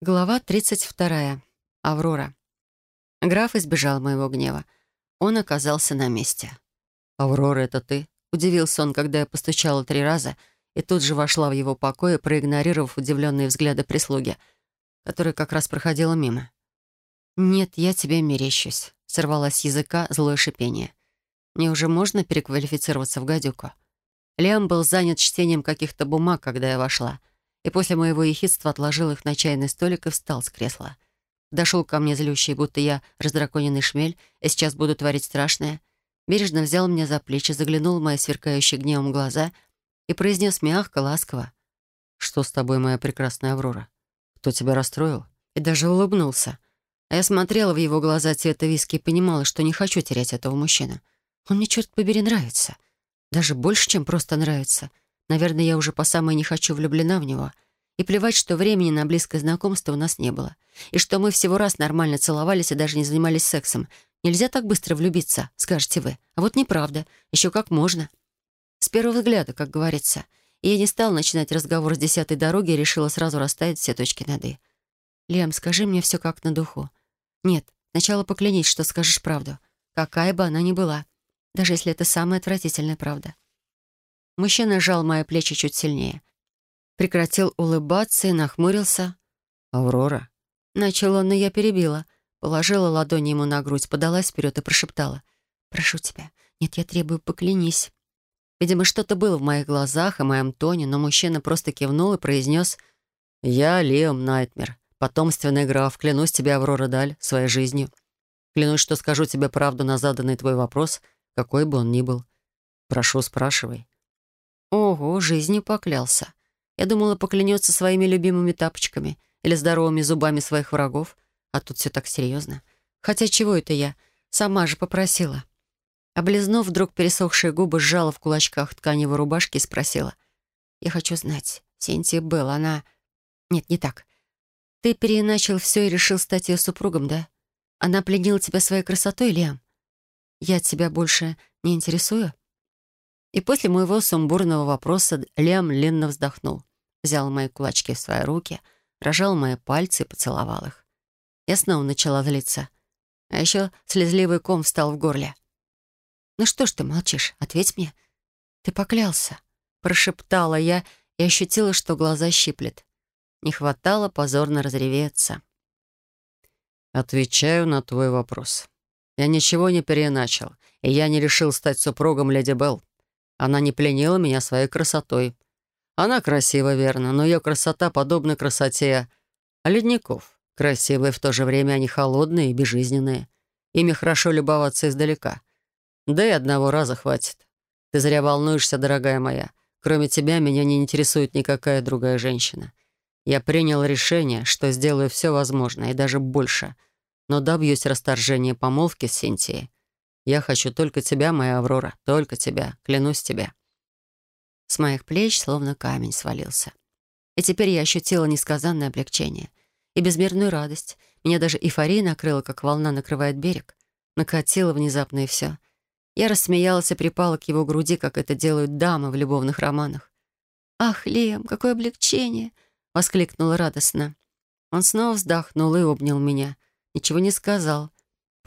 Глава 32. Аврора. Граф избежал моего гнева. Он оказался на месте. «Аврора, это ты?» — удивился он, когда я постучала три раза и тут же вошла в его покой, проигнорировав удивленные взгляды прислуги, которая как раз проходила мимо. «Нет, я тебе мерещусь», — сорвалась с языка злое шипение. «Мне уже можно переквалифицироваться в гадюку?» Лиам был занят чтением каких-то бумаг, когда я вошла — и после моего ехидства отложил их на чайный столик и встал с кресла. Дошел ко мне злющий, будто я раздраконенный шмель, и сейчас буду творить страшное. Бережно взял меня за плечи, заглянул в мои сверкающие гневом глаза и произнес мягко, ласково. «Что с тобой, моя прекрасная Аврора? Кто тебя расстроил?» И даже улыбнулся. А я смотрела в его глаза цвета виски и понимала, что не хочу терять этого мужчину. Он мне, черт побери, нравится. Даже больше, чем просто нравится — Наверное, я уже по самой не хочу влюблена в него. И плевать, что времени на близкое знакомство у нас не было. И что мы всего раз нормально целовались и даже не занимались сексом. Нельзя так быстро влюбиться, скажете вы. А вот неправда. Еще как можно. С первого взгляда, как говорится. И я не стала начинать разговор с десятой дороги и решила сразу расставить все точки над «и». «Лем, скажи мне все как на духу». «Нет, сначала поклянись, что скажешь правду. Какая бы она ни была. Даже если это самая отвратительная правда». Мужчина сжал мои плечи чуть сильнее. Прекратил улыбаться и нахмурился. «Аврора?» Начал он, но я перебила. Положила ладони ему на грудь, подалась вперед и прошептала. «Прошу тебя. Нет, я требую, поклянись». Видимо, что-то было в моих глазах и моем тоне, но мужчина просто кивнул и произнес «Я Леом Найтмер, потомственный граф, клянусь тебе, Аврора Даль, своей жизнью. Клянусь, что скажу тебе правду на заданный твой вопрос, какой бы он ни был. Прошу, спрашивай». Ого, жизнью поклялся. Я думала, поклянется своими любимыми тапочками или здоровыми зубами своих врагов. А тут все так серьезно. Хотя чего это я? Сама же попросила. Облизнув вдруг пересохшие губы, сжала в кулачках тканевой рубашки и спросила. «Я хочу знать, Синтия Белл, она...» «Нет, не так. Ты переначал все и решил стать ее супругом, да? Она пленила тебя своей красотой, Лиам? Я тебя больше не интересую?» И после моего сумбурного вопроса Лем ленно вздохнул, взял мои кулачки в свои руки, рожал мои пальцы и поцеловал их. Я снова начала злиться. А еще слезливый ком встал в горле. «Ну что ж ты молчишь? Ответь мне». «Ты поклялся», — прошептала я и ощутила, что глаза щиплет. Не хватало позорно разреветься. «Отвечаю на твой вопрос. Я ничего не переначал, и я не решил стать супругом леди Белл. Она не пленила меня своей красотой. Она красива, верно, но ее красота подобна красоте ледников. Красивые, в то же время они холодные и безжизненные. Ими хорошо любоваться издалека. Да и одного раза хватит. Ты зря волнуешься, дорогая моя. Кроме тебя, меня не интересует никакая другая женщина. Я принял решение, что сделаю все возможное и даже больше, но добьюсь расторжения помолвки с Синтией. Я хочу только тебя, моя Аврора, только тебя, клянусь тебе». С моих плеч словно камень свалился. И теперь я ощутила несказанное облегчение и безмерную радость. Меня даже эйфория накрыла, как волна накрывает берег. Накатила внезапно и все. Я рассмеялась и припала к его груди, как это делают дамы в любовных романах. «Ах, Лем, какое облегчение!» — воскликнула радостно. Он снова вздохнул и обнял меня. Ничего не сказал,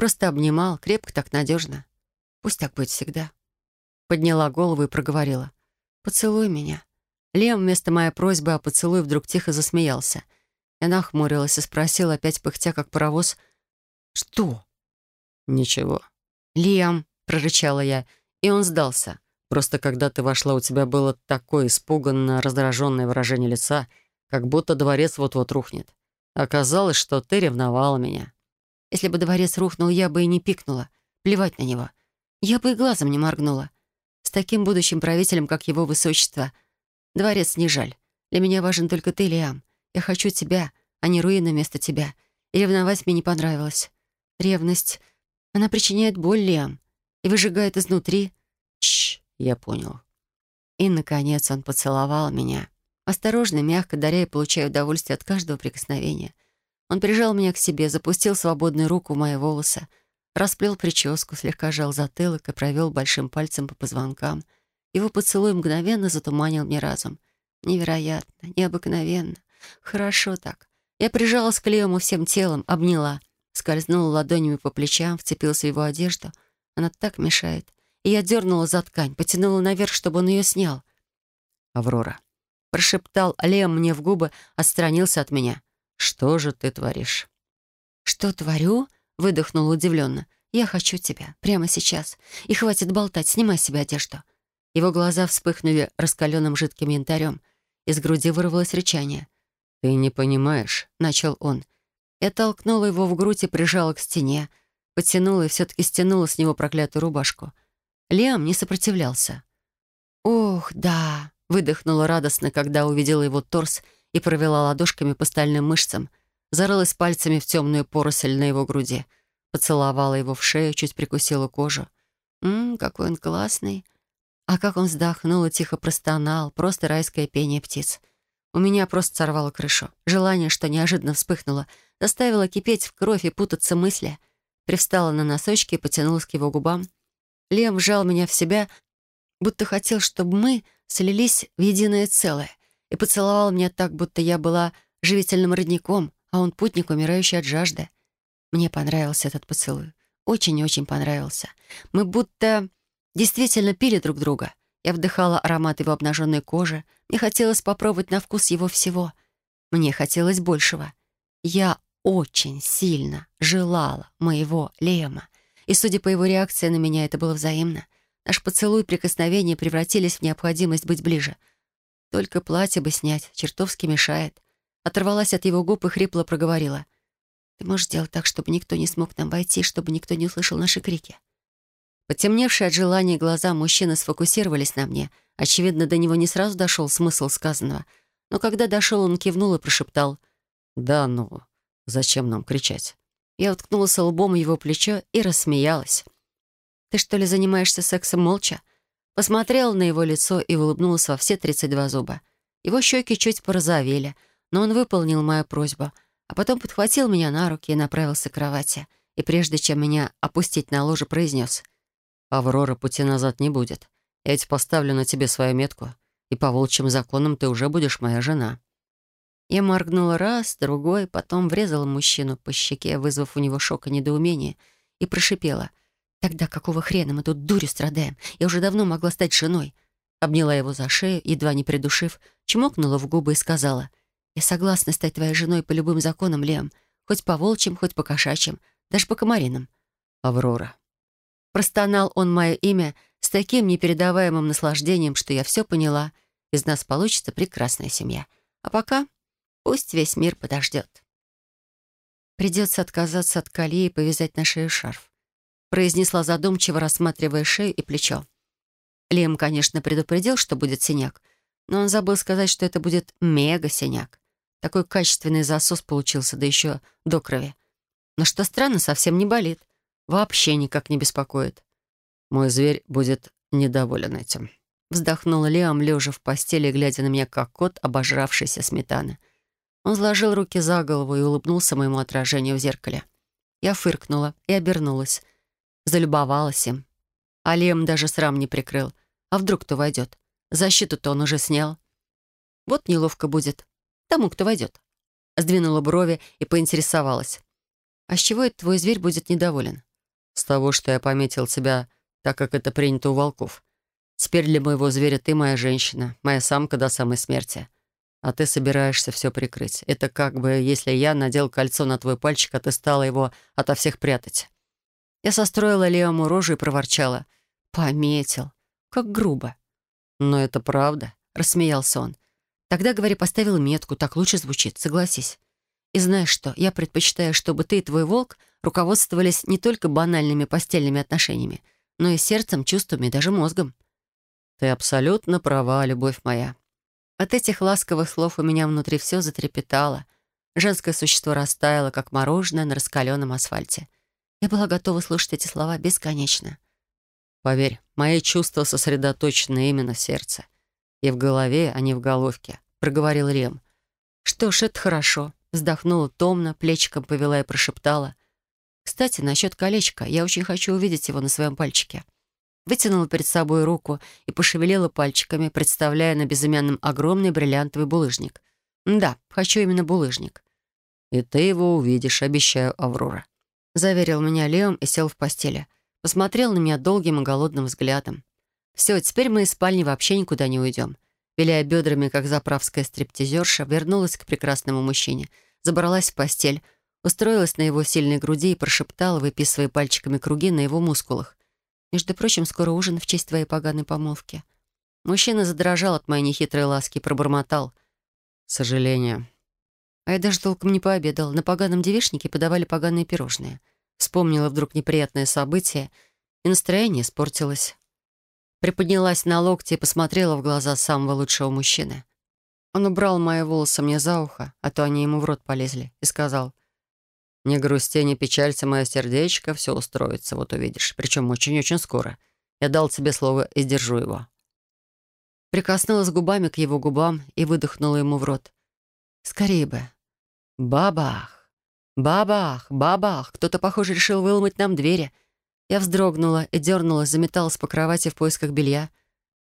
Просто обнимал, крепко так надежно. Пусть так будет всегда. Подняла голову и проговорила. «Поцелуй меня». Лем вместо моей просьбы о поцелуе вдруг тихо засмеялся. Я нахмурилась и спросила, опять пыхтя, как паровоз, «Что?» «Ничего». «Лем», — прорычала я, и он сдался. «Просто когда ты вошла, у тебя было такое испуганно раздраженное выражение лица, как будто дворец вот-вот рухнет. Оказалось, что ты ревновала меня. Если бы дворец рухнул, я бы и не пикнула. Плевать на него. Я бы и глазом не моргнула. С таким будущим правителем, как его высочество, дворец не жаль. Для меня важен только ты, Лиам. Я хочу тебя, а не руины вместо тебя. И ревновать мне не понравилось. Ревность, она причиняет боль, Лиам, и выжигает изнутри. Чш, я понял. И, наконец, он поцеловал меня. Осторожно, мягко, даря и получая удовольствие от каждого прикосновения. Он прижал меня к себе, запустил свободную руку в мои волосы, расплел прическу, слегка жал затылок и провел большим пальцем по позвонкам. Его поцелуй мгновенно затуманил мне разум. Невероятно, необыкновенно. Хорошо так. Я прижалась к Леому всем телом, обняла, скользнула ладонями по плечам, вцепилась в его одежду. Она так мешает. И я дернула за ткань, потянула наверх, чтобы он ее снял. «Аврора», — прошептал Лем мне в губы, отстранился от меня. «Что же ты творишь?» «Что творю?» — выдохнула удивленно. «Я хочу тебя. Прямо сейчас. И хватит болтать. Снимай себе одежду». Его глаза вспыхнули раскаленным жидким янтарем. Из груди вырвалось рычание. «Ты не понимаешь», — начал он. Я толкнула его в грудь и прижала к стене. Потянула и все-таки стянула с него проклятую рубашку. Лиам не сопротивлялся. «Ох, да!» — выдохнула радостно, когда увидела его торс и провела ладошками по стальным мышцам, зарылась пальцами в темную поросль на его груди, поцеловала его в шею, чуть прикусила кожу. «Ммм, какой он классный!» А как он вздохнул и тихо простонал, просто райское пение птиц. У меня просто сорвало крышу. Желание, что неожиданно вспыхнуло, заставило кипеть в кровь и путаться мысли. Привстала на носочки и потянулась к его губам. Лем вжал меня в себя, будто хотел, чтобы мы слились в единое целое, и поцеловал меня так, будто я была живительным родником, а он путник, умирающий от жажды. Мне понравился этот поцелуй. Очень-очень понравился. Мы будто действительно пили друг друга. Я вдыхала аромат его обнаженной кожи. Мне хотелось попробовать на вкус его всего. Мне хотелось большего. Я очень сильно желала моего Лема. И, судя по его реакции на меня, это было взаимно. Наш поцелуй и прикосновение превратились в необходимость быть ближе. Только платье бы снять, чертовски мешает. Оторвалась от его губ и хрипло проговорила. «Ты можешь сделать так, чтобы никто не смог нам войти, чтобы никто не услышал наши крики?» Потемневшие от желания глаза мужчины сфокусировались на мне. Очевидно, до него не сразу дошел смысл сказанного. Но когда дошел, он кивнул и прошептал. «Да ну, зачем нам кричать?» Я уткнулась лбом в его плечо и рассмеялась. «Ты что ли занимаешься сексом молча?» Посмотрела на его лицо и улыбнулась во все 32 зуба. Его щеки чуть порозовели, но он выполнил мою просьбу, а потом подхватил меня на руки и направился к кровати. И прежде чем меня опустить на ложе, произнес. «Аврора, пути назад не будет. Я ведь поставлю на тебе свою метку, и по волчьим законам ты уже будешь моя жена». Я моргнула раз, другой, потом врезала мужчину по щеке, вызвав у него шок и недоумение, и прошипела. «Тогда какого хрена мы тут дурью страдаем? Я уже давно могла стать женой». Обняла его за шею, едва не придушив, чмокнула в губы и сказала. «Я согласна стать твоей женой по любым законам, Лем. Хоть по волчьим, хоть по кошачьим, даже по комариным». «Аврора, Простонал он мое имя с таким непередаваемым наслаждением, что я все поняла. Из нас получится прекрасная семья. А пока пусть весь мир подождет. Придется отказаться от колеи и повязать на шею шарф. Произнесла задумчиво, рассматривая шею и плечо. Лем, конечно, предупредил, что будет синяк, но он забыл сказать, что это будет мега-синяк. Такой качественный засос получился, да еще до крови. Но что странно, совсем не болит. Вообще никак не беспокоит. Мой зверь будет недоволен этим. Вздохнула Лиам, лежа в постели, глядя на меня, как кот, обожравшийся сметаны. Он сложил руки за голову и улыбнулся моему отражению в зеркале. Я фыркнула и обернулась. Залюбовалась им. А Лиам даже срам не прикрыл. А вдруг кто войдет? Защиту-то он уже снял. Вот неловко будет. Тому, кто войдет. Сдвинула брови и поинтересовалась. «А с чего это твой зверь будет недоволен?» С того, что я пометил тебя так, как это принято у волков. Теперь для моего зверя ты моя женщина, моя самка до самой смерти. А ты собираешься все прикрыть. Это как бы, если я надел кольцо на твой пальчик, а ты стала его ото всех прятать. Я состроила Леому рожу и проворчала. «Пометил. Как грубо». «Но это правда», — рассмеялся он. «Тогда, говори, поставил метку, так лучше звучит, согласись. И знаешь что, я предпочитаю, чтобы ты и твой волк руководствовались не только банальными постельными отношениями, но и сердцем, чувствами, даже мозгом. Ты абсолютно права, любовь моя. От этих ласковых слов у меня внутри все затрепетало. Женское существо растаяло, как мороженое на раскаленном асфальте. Я была готова слушать эти слова бесконечно. Поверь, мои чувства сосредоточены именно в сердце. И в голове, а не в головке, — проговорил Рем. Что ж, это хорошо. Вздохнула томно, плечиком повела и прошептала. «Кстати, насчет колечка. Я очень хочу увидеть его на своем пальчике». Вытянула перед собой руку и пошевелила пальчиками, представляя на безымянном огромный бриллиантовый булыжник. Да, хочу именно булыжник. И ты его увидишь, обещаю, Аврора», — заверил меня Леом и сел в постели. Посмотрел на меня долгим и голодным взглядом. «Все, теперь мы из спальни вообще никуда не уйдем». Виляя бедрами, как заправская стриптизерша, вернулась к прекрасному мужчине, забралась в постель, устроилась на его сильной груди и прошептала, выписывая пальчиками круги на его мускулах. «Между прочим, скоро ужин в честь твоей поганой помолвки». Мужчина задрожал от моей нехитрой ласки и пробормотал. «Сожаление». А я даже толком не пообедал. На поганом девишнике подавали поганые пирожные. Вспомнила вдруг неприятное событие, и настроение испортилось. Приподнялась на локти и посмотрела в глаза самого лучшего мужчины. Он убрал мои волосы мне за ухо, а то они ему в рот полезли, и сказал, «Не грусти, не печалься, мое сердечко, все устроится, вот увидишь. Причем очень-очень скоро. Я дал тебе слово и сдержу его». Прикоснулась губами к его губам и выдохнула ему в рот. «Скорее бы». Бабах! Бабах! Бабах! Кто-то, похоже, решил выломать нам двери. Я вздрогнула и дернулась, заметалась по кровати в поисках белья.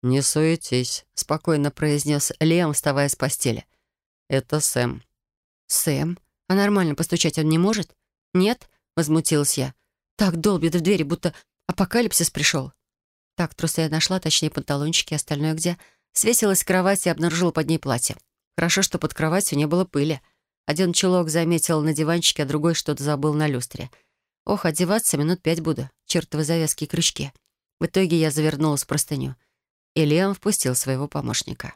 «Не суетись», — спокойно произнес Лем, вставая с постели. «Это Сэм». «Сэм? А нормально постучать он не может?» «Нет?» — возмутилась я. «Так долбит в двери, будто апокалипсис пришел». Так, трусы я нашла, точнее, панталончики, остальное где. Свесилась с кровати и обнаружила под ней платье. Хорошо, что под кроватью не было пыли. Один чулок заметил на диванчике, а другой что-то забыл на люстре. Ох, одеваться минут пять буду. Чертовы завязки и крючки. В итоге я завернулась в простыню. И Лиам впустил своего помощника.